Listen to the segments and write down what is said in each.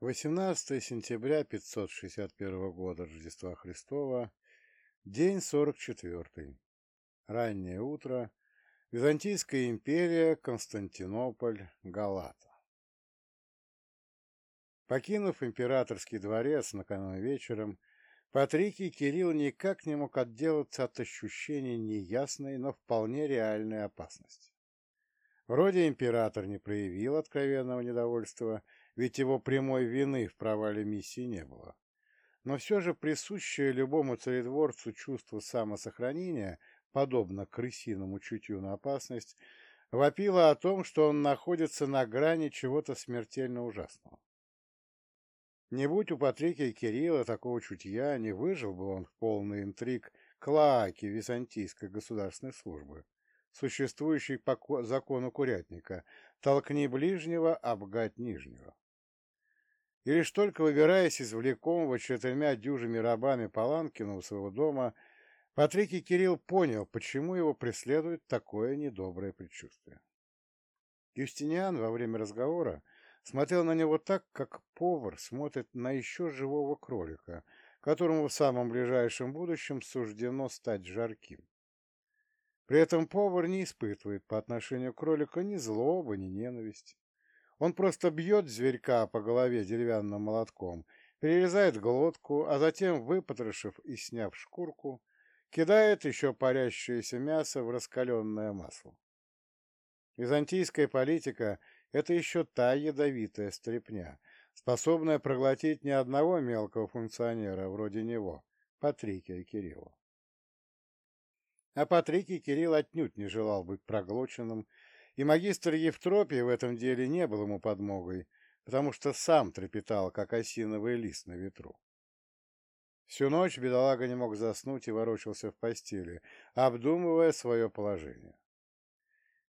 18 сентября 561 года Рождества Христова, день 44. Раннее утро. Византийская империя, Константинополь, Галата. Покинув императорский дворец накануне вечером, Патрикий Кирилл никак не мог отделаться от ощущения неясной, но вполне реальной опасности. Вроде император не проявил откровенного недовольства, ведь его прямой вины в провале миссии не было. Но все же присущее любому царедворцу чувство самосохранения, подобно крысиному чутью на опасность, вопило о том, что он находится на грани чего-то смертельно ужасного. Не будь у Патрикия Кирилла такого чутья, не выжил бы он в полный интриг клаки византийской государственной службы существующий по закону курятника «толкни ближнего, обгать нижнего». И лишь только выбираясь из влекомого четырьмя дюжими рабами Паланкина у своего дома, Патрикий Кирилл понял, почему его преследует такое недоброе предчувствие. Юстиниан во время разговора смотрел на него так, как повар смотрит на еще живого кролика, которому в самом ближайшем будущем суждено стать жарким. При этом повар не испытывает по отношению к кролику ни злобы, ни ненависти. Он просто бьет зверька по голове деревянным молотком, перерезает глотку, а затем, выпотрошив и сняв шкурку, кидает еще парящееся мясо в раскаленное масло. Византийская политика — это еще та ядовитая стрепня, способная проглотить ни одного мелкого функционера вроде него, Патрикия Кирилла. А Патрикий Кирилл отнюдь не желал быть проглоченным, и магистр Евтропий в этом деле не был ему подмогой, потому что сам трепетал, как осиновый лист на ветру. Всю ночь бедолага не мог заснуть и ворочался в постели, обдумывая свое положение.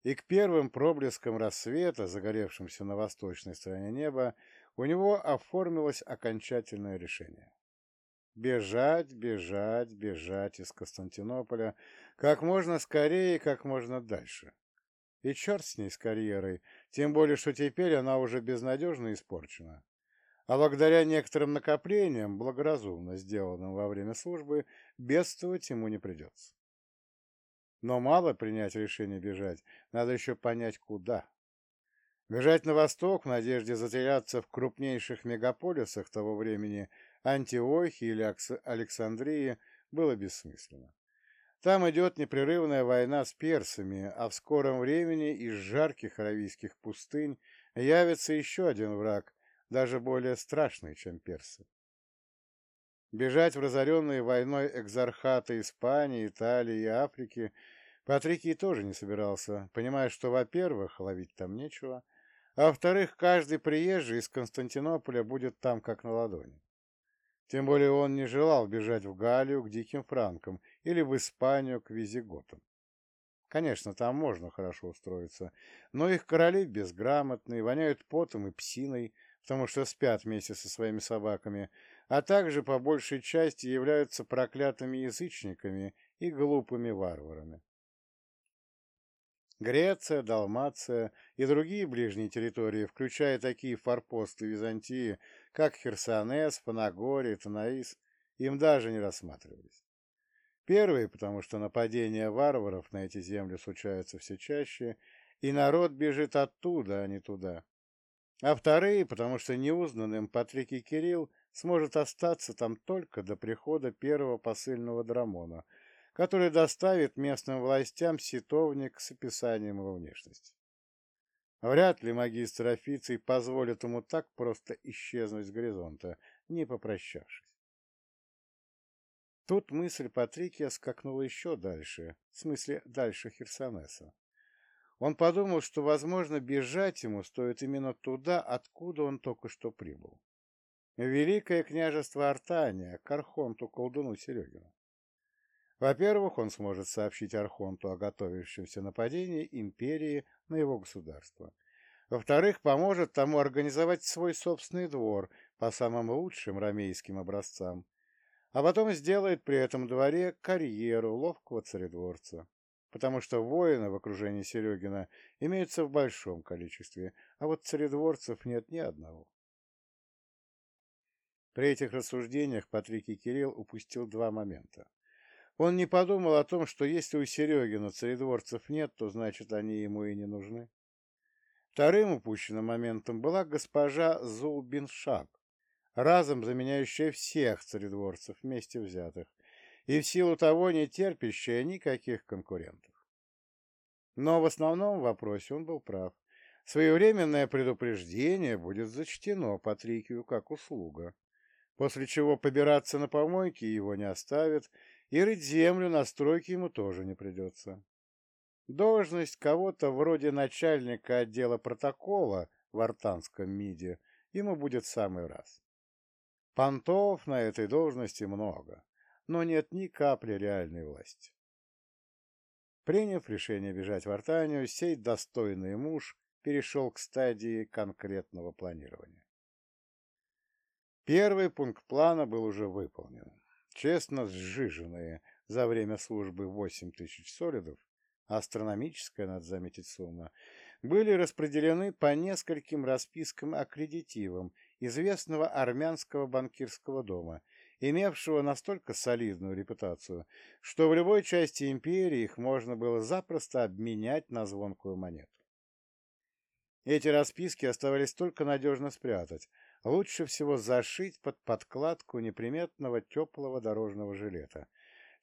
И к первым проблескам рассвета, загоревшимся на восточной стороне неба, у него оформилось окончательное решение. Бежать, бежать, бежать из Константинополя как можно скорее и как можно дальше. И черт с ней, с карьерой, тем более, что теперь она уже безнадежно испорчена. А благодаря некоторым накоплениям, благоразумно сделанным во время службы, бедствовать ему не придется. Но мало принять решение бежать, надо еще понять, куда. Бежать на восток в надежде затеряться в крупнейших мегаполисах того времени – Антиохии или Александрии было бессмысленно. Там идет непрерывная война с персами, а в скором времени из жарких аравийских пустынь явится еще один враг, даже более страшный, чем персы. Бежать в разоренные войной экзархаты Испании, Италии и Африки Патрикий тоже не собирался, понимая, что, во-первых, ловить там нечего, а во-вторых, каждый приезжий из Константинополя будет там как на ладони. Тем более он не желал бежать в Галлию к диким франкам или в Испанию к визиготам. Конечно, там можно хорошо устроиться, но их короли безграмотные, воняют потом и псиной, потому что спят вместе со своими собаками, а также по большей части являются проклятыми язычниками и глупыми варварами. Греция, Далмация и другие ближние территории, включая такие форпосты Византии, как Херсонес, Панагорий, Танаис, им даже не рассматривались. Первые, потому что нападения варваров на эти земли случаются все чаще, и народ бежит оттуда, а не туда. А вторые, потому что неузнанным Патрикий Кирилл сможет остаться там только до прихода первого посыльного драмона, который доставит местным властям ситовник с описанием его внешности. Вряд ли магистр официй позволит ему так просто исчезнуть с горизонта, не попрощавшись. Тут мысль Патрикия скакнула еще дальше, в смысле дальше Херсонеса. Он подумал, что, возможно, бежать ему стоит именно туда, откуда он только что прибыл. Великое княжество Артания, к Архонту-колдуну Серегину. Во-первых, он сможет сообщить Архонту о готовящемся нападении империи на его государство. Во-вторых, поможет тому организовать свой собственный двор по самым лучшим ромейским образцам, а потом сделает при этом дворе карьеру ловкого царедворца, потому что воины в окружении Серегина имеются в большом количестве, а вот царедворцев нет ни одного. При этих рассуждениях Патрикий Кирилл упустил два момента. Он не подумал о том, что если у Серегина царедворцев нет, то значит они ему и не нужны. Вторым упущенным моментом была госпожа Зулбиншаг, разом заменяющая всех царедворцев вместе взятых, и в силу того не терпящая никаких конкурентов. Но в основном вопросе он был прав. Своевременное предупреждение будет зачтено Патрикию как услуга, после чего побираться на помойке его не оставят, и рыть землю на стройке ему тоже не придется. Должность кого-то вроде начальника отдела протокола в артанском МИДе ему будет в самый раз. Понтов на этой должности много, но нет ни капли реальной власти. Приняв решение бежать в Артанию, сей достойный муж перешел к стадии конкретного планирования. Первый пункт плана был уже выполнен. Честно сжиженные за время службы 8 тысяч солидов, астрономическая, надо заметить, сумма, были распределены по нескольким распискам-аккредитивам известного армянского банкирского дома, имевшего настолько солидную репутацию, что в любой части империи их можно было запросто обменять на звонкую монету. Эти расписки оставались только надежно спрятать, лучше всего зашить под подкладку неприметного теплого дорожного жилета,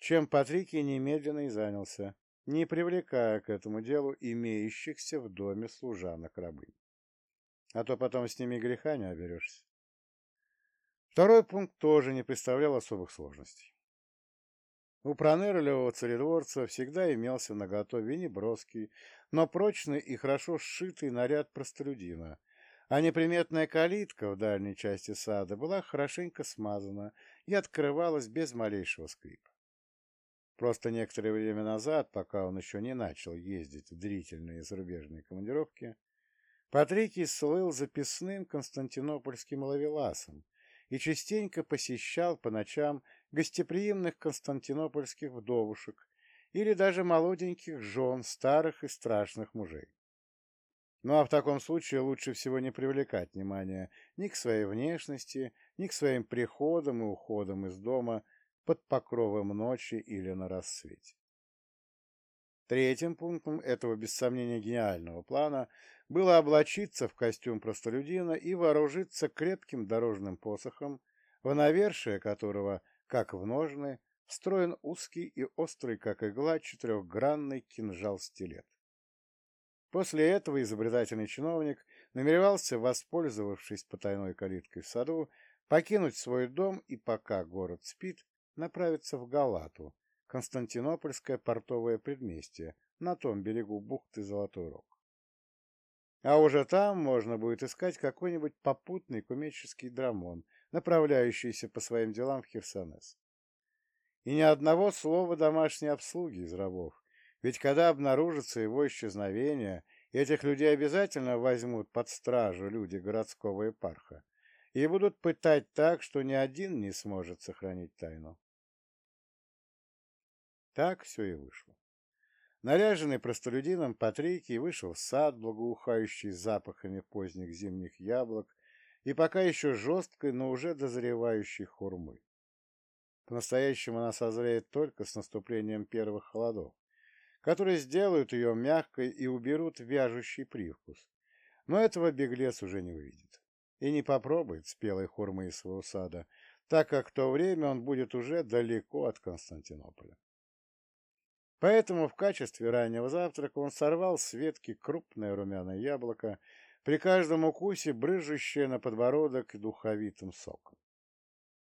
чем Патрикий немедленно и занялся, не привлекая к этому делу имеющихся в доме служанок-рабынь. А то потом с ними греха не оберешься. Второй пункт тоже не представлял особых сложностей. У пронырливого царедворца всегда имелся наготове неброский, но прочный и хорошо сшитый наряд простолюдина, а неприметная калитка в дальней части сада была хорошенько смазана и открывалась без малейшего скрипа. Просто некоторое время назад, пока он еще не начал ездить в длительные зарубежные командировки, Патрикий слыл записным константинопольским ловеласом и частенько посещал по ночам гостеприимных константинопольских вдовушек или даже молоденьких жен старых и страшных мужей. Ну а в таком случае лучше всего не привлекать внимания ни к своей внешности, ни к своим приходам и уходам из дома под покровом ночи или на рассвете. Третьим пунктом этого, без сомнения, гениального плана было облачиться в костюм простолюдина и вооружиться крепким дорожным посохом, в навершие которого, как в ножны, встроен узкий и острый, как игла, четырехгранный кинжал-стилет. После этого изобретательный чиновник намеревался, воспользовавшись потайной калиткой в саду, покинуть свой дом и, пока город спит, направиться в Галату, Константинопольское портовое предместье, на том берегу бухты Золотой Рог. А уже там можно будет искать какой-нибудь попутный кумеческий драмон, направляющийся по своим делам в Херсонес. И ни одного слова домашней обслуги из рабов, ведь когда обнаружится его исчезновение, этих людей обязательно возьмут под стражу люди городского епарха и будут пытать так, что ни один не сможет сохранить тайну. Так все и вышло. Наряженный простолюдином Патрикий вышел в сад, благоухающий запахами поздних зимних яблок и пока еще жесткой, но уже дозревающей хурмы. По-настоящему она созреет только с наступлением первых холодов, которые сделают ее мягкой и уберут вяжущий привкус. Но этого беглец уже не увидит и не попробует спелой хурмы из своего сада, так как в то время он будет уже далеко от Константинополя. Поэтому в качестве раннего завтрака он сорвал с ветки крупное румяное яблоко, при каждом укусе брыжущее на подбородок духовитым соком.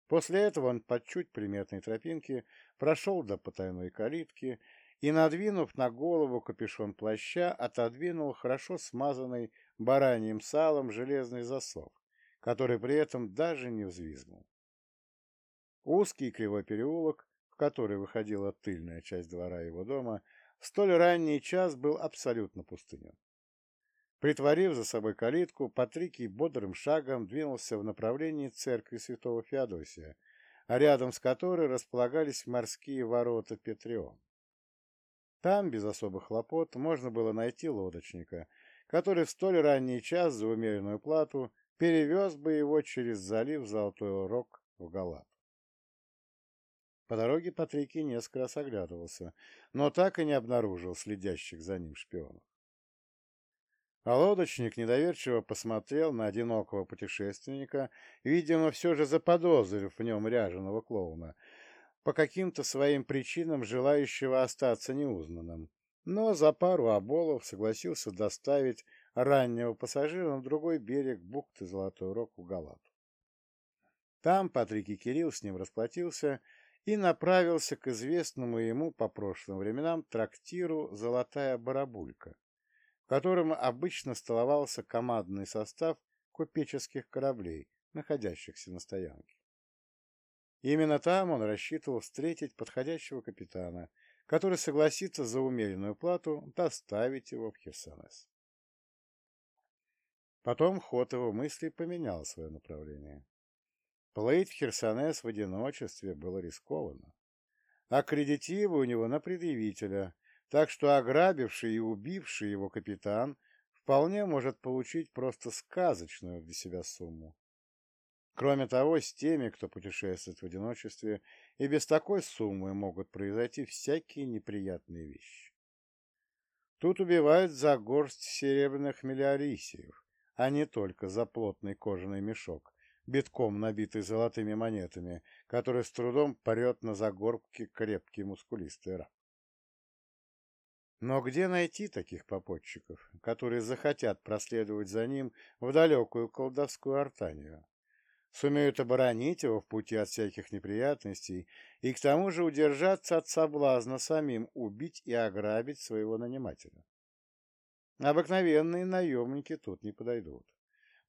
После этого он по чуть приметной тропинке прошел до потайной калитки и, надвинув на голову капюшон плаща, отодвинул хорошо смазанный бараньим салом железный засов, который при этом даже не взвизгнул. Узкий кривой переулок который выходила тыльная часть двора его дома, в столь ранний час был абсолютно пустынен. Притворив за собой калитку, Патрикий бодрым шагом двинулся в направлении церкви святого Феодосия, а рядом с которой располагались морские ворота Петрион. Там, без особых хлопот, можно было найти лодочника, который в столь ранний час за умеренную плату перевез бы его через залив Золотой Рог в Галат. По дороге Патрикий несколько раз оглядывался, но так и не обнаружил следящих за ним шпионов. А лодочник недоверчиво посмотрел на одинокого путешественника, видимо, все же заподозрив в нем ряженого клоуна, по каким-то своим причинам желающего остаться неузнанным, но за пару оболов согласился доставить раннего пассажира на другой берег бухты Золотой Рог в Галату. Там Патрик и Кирилл с ним расплатился и направился к известному ему по прошлым временам трактиру «Золотая барабулька», в котором обычно столовался командный состав купеческих кораблей, находящихся на стоянке. Именно там он рассчитывал встретить подходящего капитана, который согласится за умеренную плату доставить его в Херсонес. Потом ход его мыслей поменял свое направление. Плыть в Херсонес в одиночестве было рискованно. Аккредитивы у него на предъявителя, так что ограбивший и убивший его капитан вполне может получить просто сказочную для себя сумму. Кроме того, с теми, кто путешествует в одиночестве, и без такой суммы могут произойти всякие неприятные вещи. Тут убивают за горсть серебряных миллиарисиев, а не только за плотный кожаный мешок, битком набитый золотыми монетами, который с трудом порет на загорбке крепкий мускулистый раб. Но где найти таких попутчиков, которые захотят проследовать за ним в далекую колдовскую артанию? Сумеют оборонить его в пути от всяких неприятностей и к тому же удержаться от соблазна самим убить и ограбить своего нанимателя. Обыкновенные наемники тут не подойдут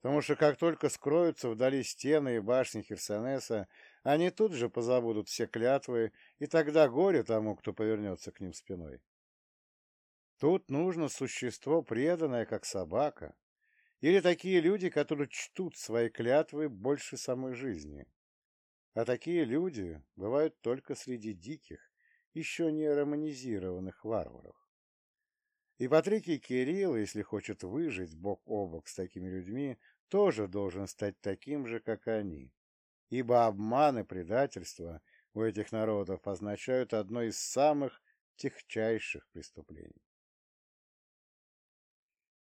потому что как только скроются вдали стены и башни Херсонеса, они тут же позабудут все клятвы, и тогда горе тому, кто повернется к ним спиной. Тут нужно существо преданное, как собака, или такие люди, которые чтут свои клятвы больше самой жизни. А такие люди бывают только среди диких, еще не романизированных варваров. И Патрикий Кирилл, если хочет выжить бок о бок с такими людьми, тоже должен стать таким же, как они, ибо обман и предательство у этих народов означают одно из самых техчайших преступлений.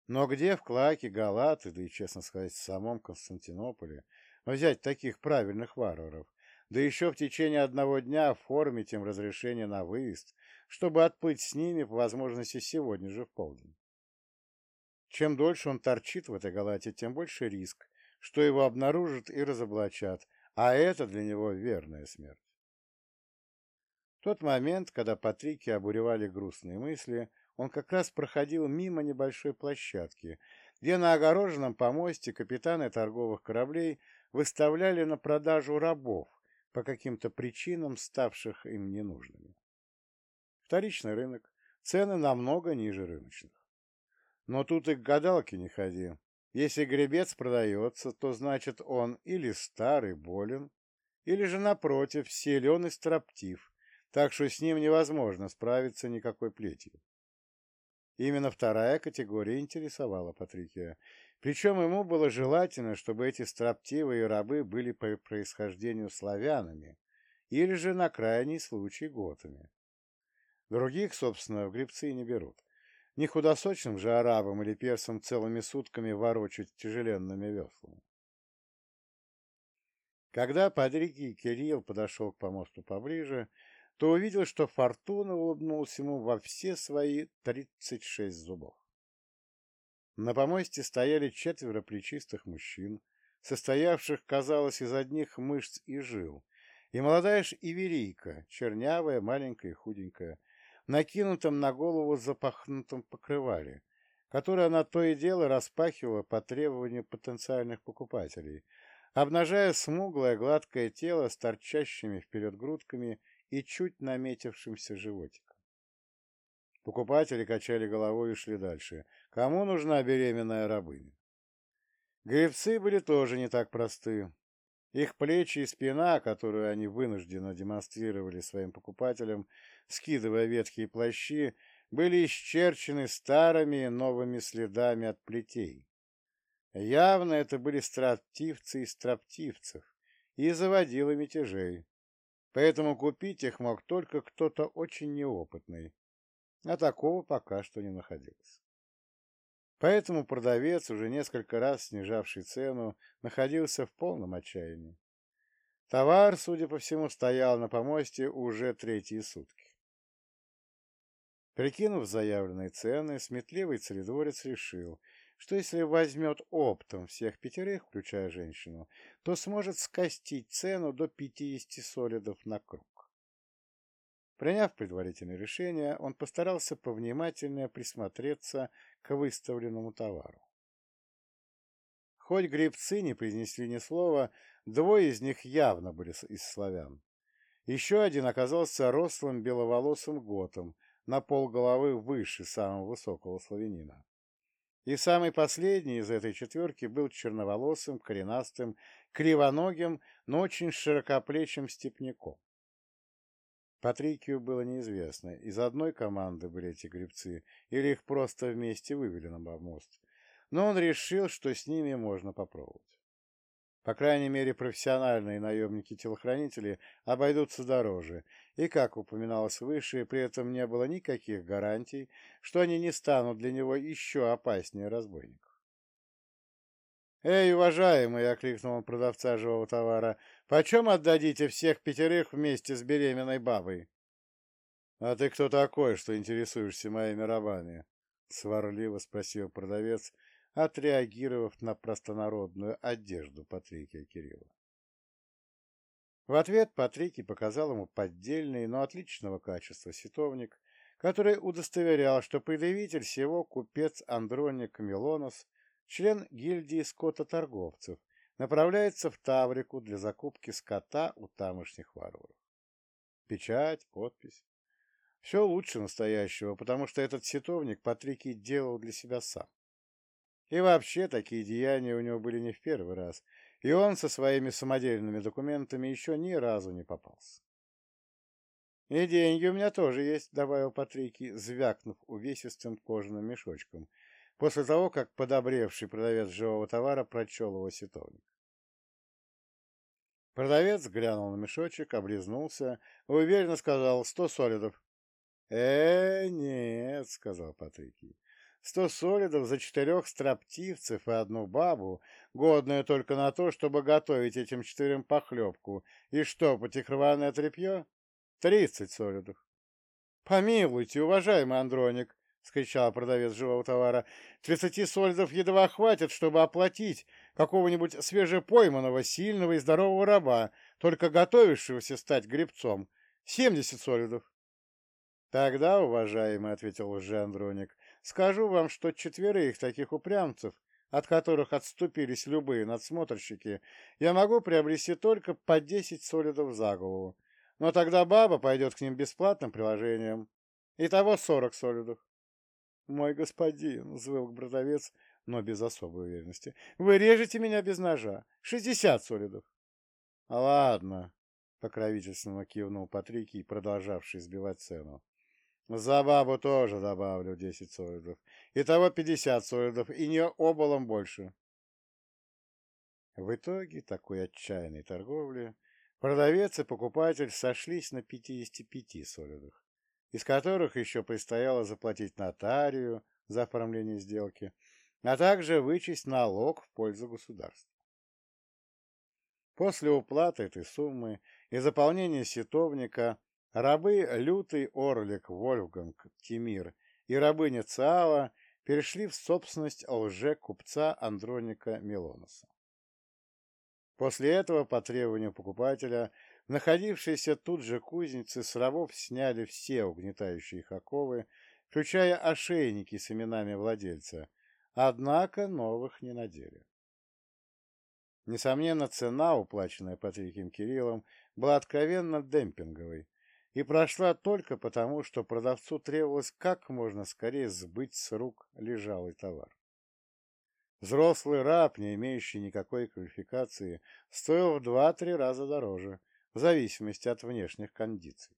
Но где в Клаке, Галаты, да и, честно сказать, в самом Константинополе взять таких правильных варваров, да еще в течение одного дня оформить им разрешение на выезд, чтобы отплыть с ними по возможности сегодня же в полдень? Чем дольше он торчит в этой галате, тем больше риск, что его обнаружат и разоблачат, а это для него верная смерть. В тот момент, когда Патрики обуревали грустные мысли, он как раз проходил мимо небольшой площадки, где на огороженном помосте капитаны торговых кораблей выставляли на продажу рабов, по каким-то причинам ставших им ненужными. Вторичный рынок, цены намного ниже рыночных. Но тут и к гадалке не ходи. Если гребец продается, то значит он или старый, болен, или же, напротив, силен и строптив, так что с ним невозможно справиться никакой плетью. Именно вторая категория интересовала Патрикия, причем ему было желательно, чтобы эти строптивые рабы были по происхождению славянами или же, на крайний случай, готами. Других, собственно, в гребцы не берут. Не худосочным же арабам или персам целыми сутками ворочать тяжеленными веслами. Когда Падрики Кирилл подошел к помосту поближе, то увидел, что Фортуна улыбнулся ему во все свои тридцать шесть зубов. На помосте стояли четверо плечистых мужчин, состоявших, казалось, из одних мышц и жил, и молодая ж иверийка, чернявая, маленькая и худенькая, накинутом на голову запахнутом покрывале, которое она то и дело распахивала по требованию потенциальных покупателей, обнажая смуглое гладкое тело с торчащими вперед грудками и чуть наметившимся животиком. Покупатели качали головой и шли дальше. Кому нужна беременная рабыня? Гребцы были тоже не так просты. Их плечи и спина, которую они вынужденно демонстрировали своим покупателям, скидывая ветхие плащи, были исчерчены старыми и новыми следами от плетей. Явно это были строптивцы и строптивцев, и заводилы мятежей, поэтому купить их мог только кто-то очень неопытный, а такого пока что не находилось. Поэтому продавец, уже несколько раз снижавший цену, находился в полном отчаянии. Товар, судя по всему, стоял на помосте уже третьи сутки. Прикинув заявленные цены, сметливый царедворец решил, что если возьмет оптом всех пятерых, включая женщину, то сможет скостить цену до 50 солидов на круг. Приняв предварительное решение, он постарался повнимательнее присмотреться к выставленному товару. Хоть гребцы не произнесли ни слова, двое из них явно были из славян. Еще один оказался рослым беловолосым готом, на полголовы выше самого высокого славянина. И самый последний из этой четверки был черноволосым, коренастым, кривоногим, но очень широкоплечим степняком. Патрикию было неизвестно, из одной команды были эти гребцы, или их просто вместе вывели на мост, но он решил, что с ними можно попробовать. По крайней мере, профессиональные наемники-телохранители обойдутся дороже, и, как упоминалось выше, при этом не было никаких гарантий, что они не станут для него еще опаснее разбойников. «Эй, уважаемый!» — окликнул он продавца живого товара. «Почем отдадите всех пятерых вместе с беременной бабой?» «А ты кто такой, что интересуешься моими рабами?» — сварливо спросил продавец, отреагировав на простонародную одежду Патрикия Кирилла. В ответ Патрикий показал ему поддельный, но отличного качества ситовник, который удостоверял, что предъявитель всего купец Андроник Милонос, член гильдии скототорговцев, направляется в Таврику для закупки скота у тамошних варваров. Печать, подпись. Все лучше настоящего, потому что этот ситовник Патрикий делал для себя сам. И вообще такие деяния у него были не в первый раз, и он со своими самодельными документами еще ни разу не попался. «И деньги у меня тоже есть», — добавил Патрикий, звякнув увесистым кожаным мешочком, после того, как подобревший продавец живого товара прочел его сетовник. Продавец глянул на мешочек, облизнулся уверенно сказал «сто солидов». «Э, нет», — сказал Патрикий, Сто солидов за четырех строптивцев и одну бабу, годную только на то, чтобы готовить этим четырем похлебку, и штопать их рваное тряпье? Тридцать солидов. — Помилуйте, уважаемый Андроник, — скричал продавец живого товара, — тридцати солидов едва хватит, чтобы оплатить какого-нибудь свежепойманного, сильного и здорового раба, только готовившегося стать гребцом. Семьдесят солидов. — Тогда, уважаемый, — ответил лже-андроник, Скажу вам, что четверых таких упрямцев, от которых отступились любые надсмотрщики, я могу приобрести только по десять солидов за голову. Но тогда баба пойдет к ним бесплатным приложением. Итого сорок солидов. — Мой господин, — взвыл продавец, но без особой уверенности, — вы режете меня без ножа. Шестьдесят солидов. — Ладно, — покровительственно кивнул Патрикий, продолжавший сбивать цену. За бабу тоже добавлю десять солидов. Итого пятьдесят солидов, и не оболом больше. В итоге такой отчаянной торговли продавец и покупатель сошлись на 55 солидах, из которых еще предстояло заплатить нотарию за оформление сделки, а также вычесть налог в пользу государства. После уплаты этой суммы и заполнения ситовника Рабы Лютый Орлик Вольфганг Тимир и рабыня Циала перешли в собственность лже-купца Андроника Милоноса. После этого, по требованию покупателя, находившиеся тут же кузницы с рабов сняли все угнетающие их оковы, включая ошейники с именами владельца, однако новых не надели. Несомненно, цена, уплаченная Патрикием Кириллом, была откровенно демпинговой, и прошла только потому, что продавцу требовалось как можно скорее сбыть с рук лежалый товар. Взрослый раб, не имеющий никакой квалификации, стоил в два-три раза дороже, в зависимости от внешних кондиций.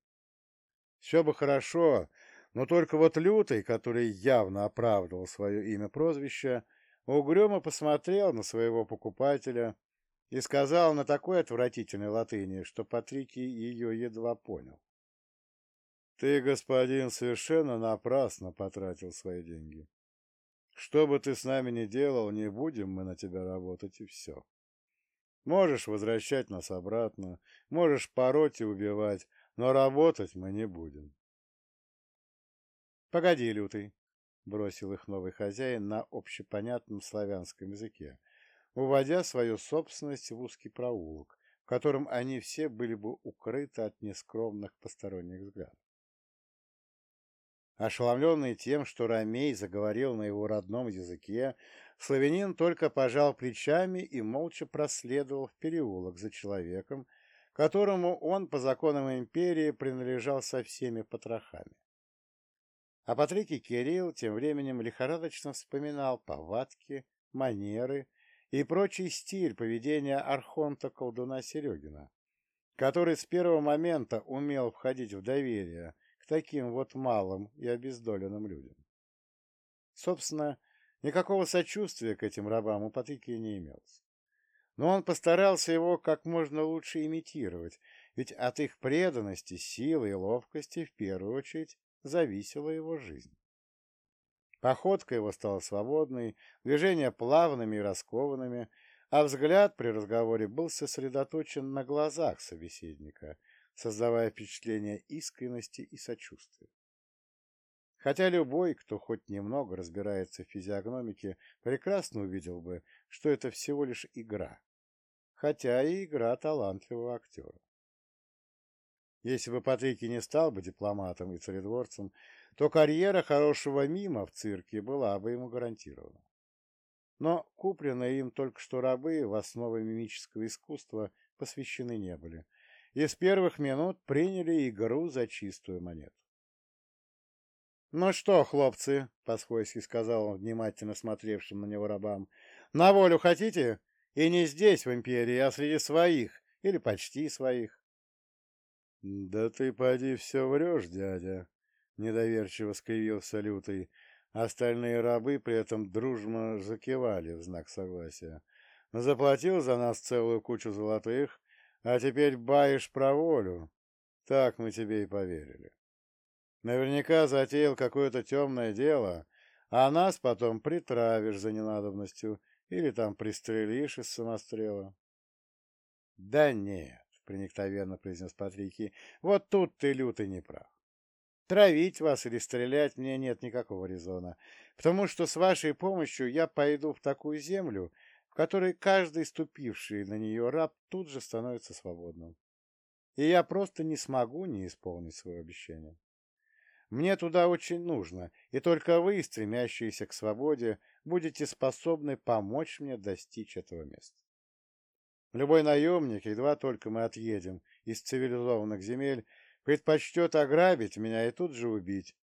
Все бы хорошо, но только вот Лютый, который явно оправдывал свое имя-прозвище, угрюмо посмотрел на своего покупателя и сказал на такой отвратительной латыни, что Патрикий ее едва понял. «Ты, господин, совершенно напрасно потратил свои деньги. Что бы ты с нами ни делал, не будем мы на тебя работать, и все. Можешь возвращать нас обратно, можешь пороть и убивать, но работать мы не будем». «Погоди, Лютый», — бросил их новый хозяин на общепонятном славянском языке, уводя свою собственность в узкий проулок, в котором они все были бы укрыты от нескромных посторонних взглядов. Ошеломленный тем, что Ромей заговорил на его родном языке, славянин только пожал плечами и молча проследовал в переулок за человеком, которому он по законам империи принадлежал со всеми потрохами. А Патрикий Кирилл тем временем лихорадочно вспоминал повадки, манеры и прочий стиль поведения архонта-колдуна Серегина, который с первого момента умел входить в доверие к таким вот малым и обездоленным людям. Собственно, никакого сочувствия к этим рабам у Патрикия не имелось. Но он постарался его как можно лучше имитировать, ведь от их преданности, силы и ловкости в первую очередь зависела его жизнь. Походка его стала свободной, движения плавными и раскованными, а взгляд при разговоре был сосредоточен на глазах собеседника, создавая впечатление искренности и сочувствия. Хотя любой, кто хоть немного разбирается в физиогномике, прекрасно увидел бы, что это всего лишь игра, хотя и игра талантливого актера. Если бы Патрикий не стал бы дипломатом и царедворцем, то карьера хорошего мима в цирке была бы ему гарантирована. Но купленные им только что рабы в основы мимического искусства посвящены не были, и с первых минут приняли игру за чистую монету. «Ну что, хлопцы», — по-свойски сказал он внимательно смотревшим на него рабам, — «на волю хотите? И не здесь, в империи, а среди своих, или почти своих. «Да ты поди все врешь, дядя!» — недоверчиво скривился Лютый. Остальные рабы при этом дружно закивали в знак согласия. «Заплатил за нас целую кучу золотых, а теперь баишь про волю. Так мы тебе и поверили. Наверняка затеял какое-то темное дело, а нас потом притравишь за ненадобностью или там пристрелишь из самострела». «Да нет, проникновенно произнес Патрикий. Вот тут ты, лютый, не прав. Травить вас или стрелять мне нет никакого резона, потому что с вашей помощью я пойду в такую землю, в которой каждый ступивший на нее раб тут же становится свободным. И я просто не смогу не исполнить свое обещание. Мне туда очень нужно, и только вы, стремящиеся к свободе, будете способны помочь мне достичь этого места. Любой наемник, едва только мы отъедем из цивилизованных земель, предпочтет ограбить меня и тут же убить,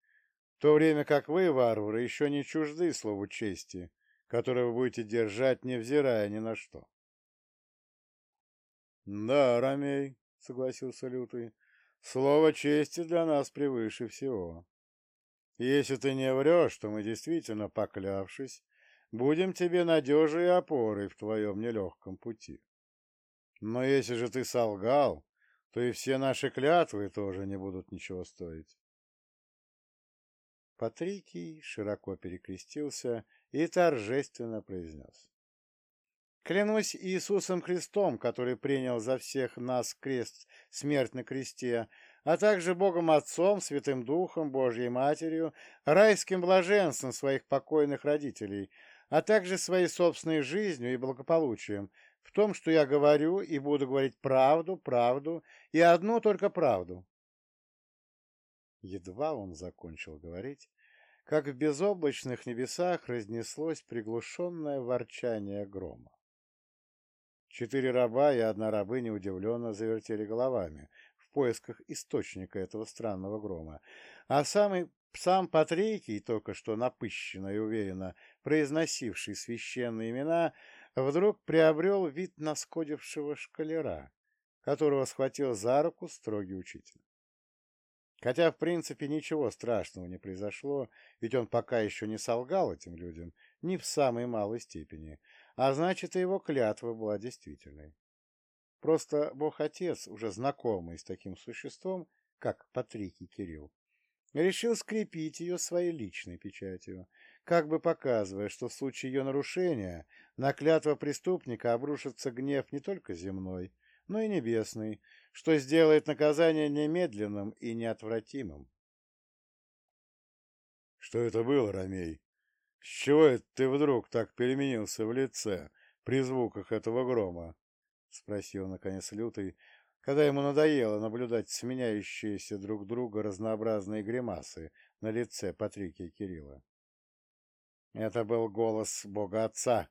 в то время как вы, варвары, еще не чужды слову чести, которое вы будете держать, невзирая ни на что. — Да, Ромей, — согласился Лютый, — слово чести для нас превыше всего. Если ты не врешь, то мы действительно, поклявшись, будем тебе надежной опорой в твоем нелегком пути. Но если же ты солгал, то и все наши клятвы тоже не будут ничего стоить. Патрикий широко перекрестился и торжественно произнес. Клянусь Иисусом Христом, который принял за всех нас крест, смерть на кресте, а также Богом Отцом, Святым Духом, Божьей Матерью, райским блаженством своих покойных родителей, а также своей собственной жизнью и благополучием, в том, что я говорю и буду говорить правду, правду и одну только правду. Едва он закончил говорить, как в безоблачных небесах разнеслось приглушенное ворчание грома. Четыре раба и одна рабыня удивленно завертели головами в поисках источника этого странного грома, а самый сам Патрикий, только что напыщенно и уверенно произносивший священные имена, вдруг приобрел вид наскодившего шкалера, которого схватил за руку строгий учитель. Хотя, в принципе, ничего страшного не произошло, ведь он пока еще не солгал этим людям, не в самой малой степени, а значит, и его клятва была действительной. Просто Бог-Отец, уже знакомый с таким существом, как Патрикий Кирилл, решил скрепить ее своей личной печатью, как бы показывая, что в случае ее нарушения на клятва преступника обрушится гнев не только земной, но и небесный, что сделает наказание немедленным и неотвратимым. — Что это было, Ромей? С чего это ты вдруг так переменился в лице при звуках этого грома? — спросил, наконец, Лютый, когда ему надоело наблюдать сменяющиеся друг друга разнообразные гримасы на лице Патрикия Кирилла. Это был голос Бога Отца,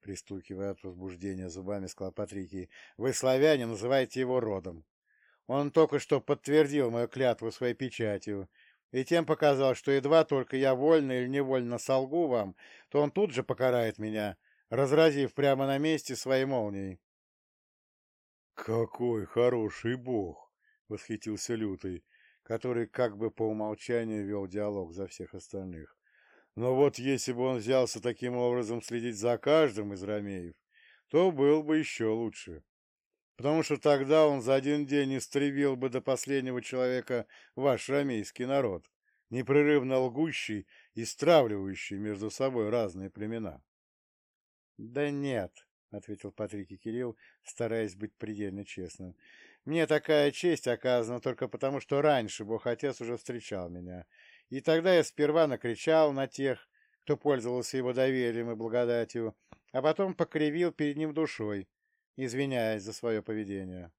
пристукивая от возбуждения зубами, сказал Патрикий. Вы, славяне, называете его родом. Он только что подтвердил мою клятву своей печатью, и тем показал, что едва только я вольно или невольно солгу вам, то он тут же покарает меня, разразив прямо на месте своей молнией. «Какой хороший бог!» — восхитился Лютый, который как бы по умолчанию вел диалог за всех остальных. «Но вот если бы он взялся таким образом следить за каждым из ромеев, то был бы еще лучше. Потому что тогда он за один день истребил бы до последнего человека ваш ромейский народ, непрерывно лгущий и стравливающий между собой разные племена». «Да нет», — ответил Патрик и Кирилл, стараясь быть предельно честным. «Мне такая честь оказана только потому, что раньше Бог-Отец уже встречал меня, и тогда я сперва накричал на тех, кто пользовался его доверием и благодатью, а потом покривил перед ним душой, извиняясь за свое поведение».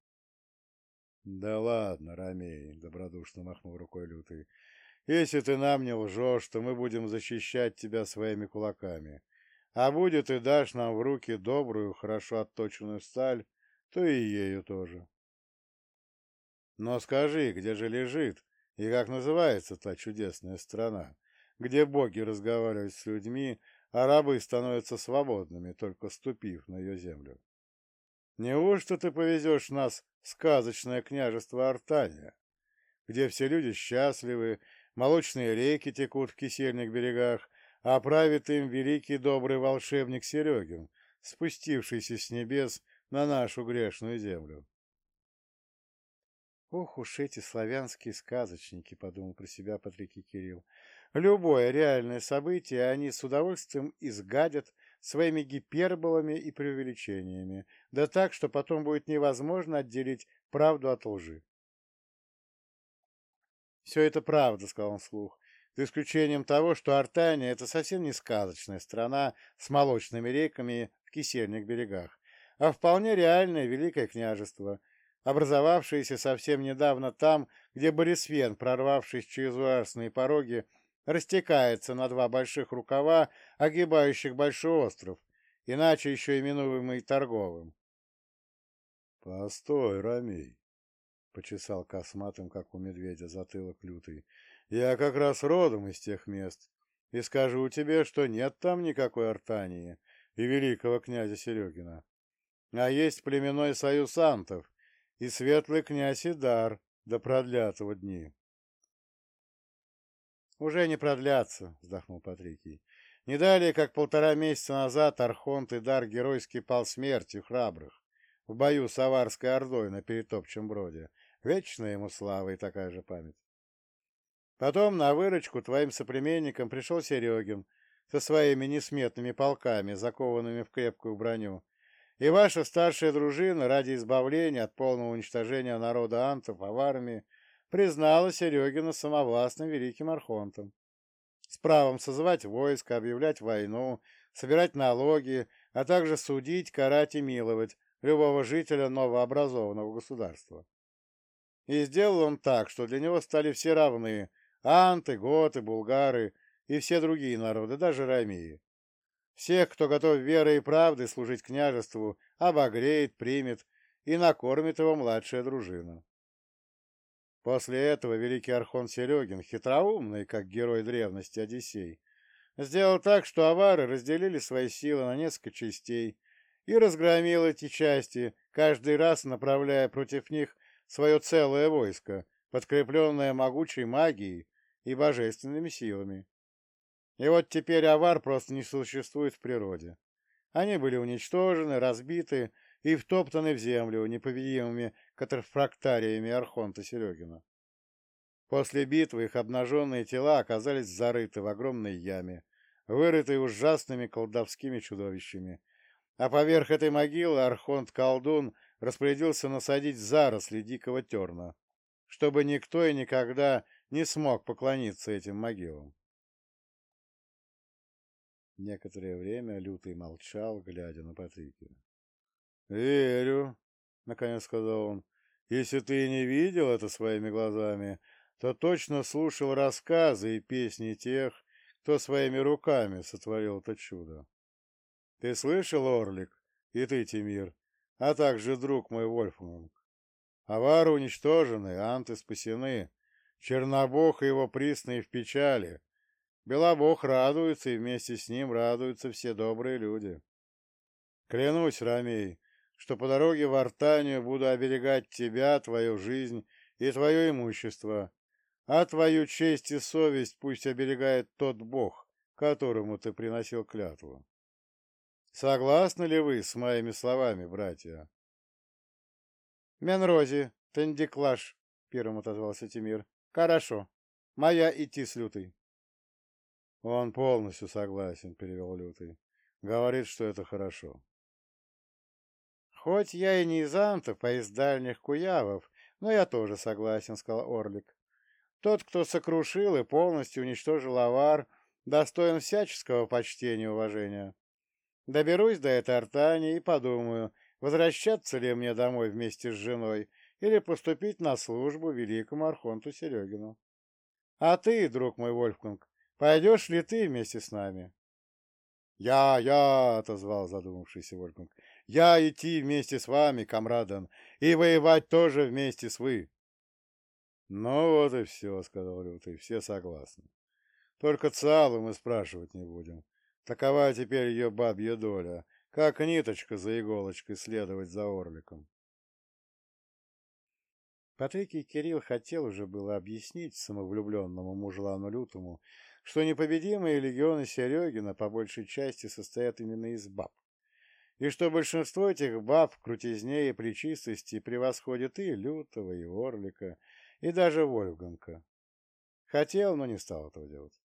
«Да ладно, Ромей», — добродушно махнул рукой Лютый, — «если ты нам не лжешь, то мы будем защищать тебя своими кулаками». А будет и дашь нам в руки добрую, хорошо отточенную сталь, то и ею тоже. Но скажи, где же лежит и как называется та чудесная страна, где боги разговаривают с людьми, а рабы становятся свободными, только ступив на ее землю? Неужто ты повезешь нас в сказочное княжество Артания, где все люди счастливы, молочные реки текут в кисельных берегах, а правит им великий добрый волшебник Серегин, спустившийся с небес на нашу грешную землю. «Ох уж эти славянские сказочники», — подумал про себя Патрикий Кирилл. «Любое реальное событие они с удовольствием изгадят своими гиперболами и преувеличениями, да так, что потом будет невозможно отделить правду от лжи». «Все это правда», — сказал он вслух, за исключением того, что Артания — это совсем не сказочная страна с молочными реками в кисельных берегах, а вполне реальное Великое княжество, образовавшееся совсем недавно там, где Борисвен, прорвавшись через уарсные пороги, растекается на два больших рукава, огибающих большой остров, иначе еще именуемый торговым. — Постой, Рамей, — почесал косматым, как у медведя, затылок лютый, я как раз родом из тех мест, и скажу тебе, что нет там никакой Артании и великого князя Серегина, а есть племенной союз антов и светлый князь Идар до продлятого дни. «Уже не продлятся», — вздохнул Патрикий. «Не далее, как полтора месяца назад Архонт Идар геройски пал смертью храбрых в бою с Аварской Ордой на Перетопчем броде. Вечная ему слава и такая же память. Потом на выручку твоим соплеменникам пришел Серегин со своими несметными полками, закованными в крепкую броню, и ваша старшая дружина ради избавления от полного уничтожения народа антов аварами признала Серегина самовластным великим архонтом, с правом созывать войско, объявлять войну, собирать налоги, а также судить, карать и миловать любого жителя новообразованного государства. И сделал он так, что для него стали все равны, анты, готы, булгары и все другие народы, даже ромеи. Всех, кто готов верой и правдой служить княжеству, обогреет, примет и накормит его младшая дружина. После этого великий архон Серегин, хитроумный, как герой древности Одиссей, сделал так, что авары разделили свои силы на несколько частей и разгромил эти части, каждый раз направляя против них свое целое войско, подкрепленное могучей магией и божественными силами. И вот теперь авар просто не существует в природе. Они были уничтожены, разбиты и втоптаны в землю непобедимыми катафрактариями Архонта Серегина. После битвы их обнаженные тела оказались зарыты в огромной яме, вырытой ужасными колдовскими чудовищами. А поверх этой могилы Архонт-колдун распорядился насадить заросли дикого терна, чтобы никто и никогда не смог поклониться этим могилам. Некоторое время Лютый молчал, глядя на Патрикия. — Верю, — наконец сказал он. — Если ты не видел это своими глазами, то точно слушал рассказы и песни тех, кто своими руками сотворил это чудо. Ты слышал, Орлик, и ты, Тимир, а также друг мой Вольфганг? Авары уничтожены, анты спасены, Чернобог и его присные в печали. Белобог радуется, и вместе с ним радуются все добрые люди. Клянусь, Рамей, что по дороге в Артанию буду оберегать тебя, твою жизнь и твое имущество, а твою честь и совесть пусть оберегает тот Бог, которому ты приносил клятву. Согласны ли вы с моими словами, братья? Менрози, Тендиклаш, первым отозвался Тимир. Хорошо. Моя идти с Лютой. Он полностью согласен, перевел Лютый. Говорит, что это хорошо. Хоть я и не из антов, а из дальних куявов, но я тоже согласен, сказал Орлик. Тот, кто сокрушил и полностью уничтожил авар, достоин всяческого почтения и уважения. Доберусь до этой артани и подумаю, возвращаться ли мне домой вместе с женой или поступить на службу великому Архонту Серегину. А ты, друг мой Вольфганг, пойдешь ли ты вместе с нами? «Я, я!» — отозвал задумавшийся Вольфганг. «Я идти вместе с вами, комраден, и воевать тоже вместе с вы!» «Ну вот и все», — сказал Лютый, — «все согласны. Только Цалу мы спрашивать не будем. Такова теперь ее бабья доля, как ниточка за иголочкой следовать за орликом». Патрикий Кирилл хотел уже было объяснить самовлюбленному мужлану Лютому, что непобедимые легионы Серегина по большей части состоят именно из баб, и что большинство этих баб в крутизне и причистости превосходит и Лютого, и Орлика, и даже Вольфганга. Хотел, но не стал этого делать.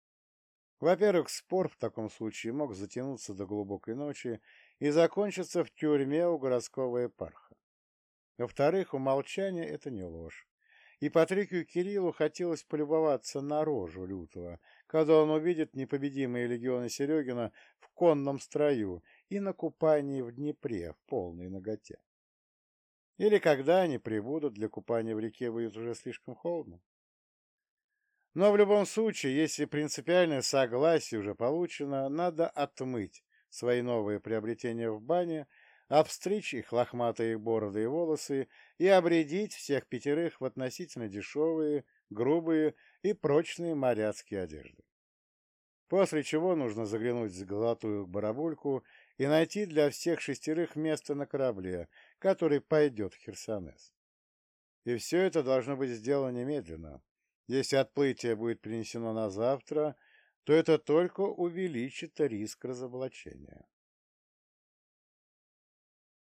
Во-первых, спор в таком случае мог затянуться до глубокой ночи и закончиться в тюрьме у городского эпарха. Во-вторых, умолчание — это не ложь. И Патрикию Кириллу хотелось полюбоваться на рожу Лютого, когда он увидит непобедимые легионы Серегина в конном строю и на купании в Днепре в полной ноготе. Или когда они прибудут, для купания в реке будет уже слишком холодно. Но в любом случае, если принципиальное согласие уже получено, надо отмыть свои новые приобретения в бане, обстричь их лохматые бороды и волосы и обрядить всех пятерых в относительно дешевые, грубые и прочные моряцкие одежды. После чего нужно заглянуть в золотую барабульку и найти для всех шестерых место на корабле, который пойдет в Херсонес. И все это должно быть сделано немедленно. Если отплытие будет принесено на завтра, то это только увеличит риск разоблачения.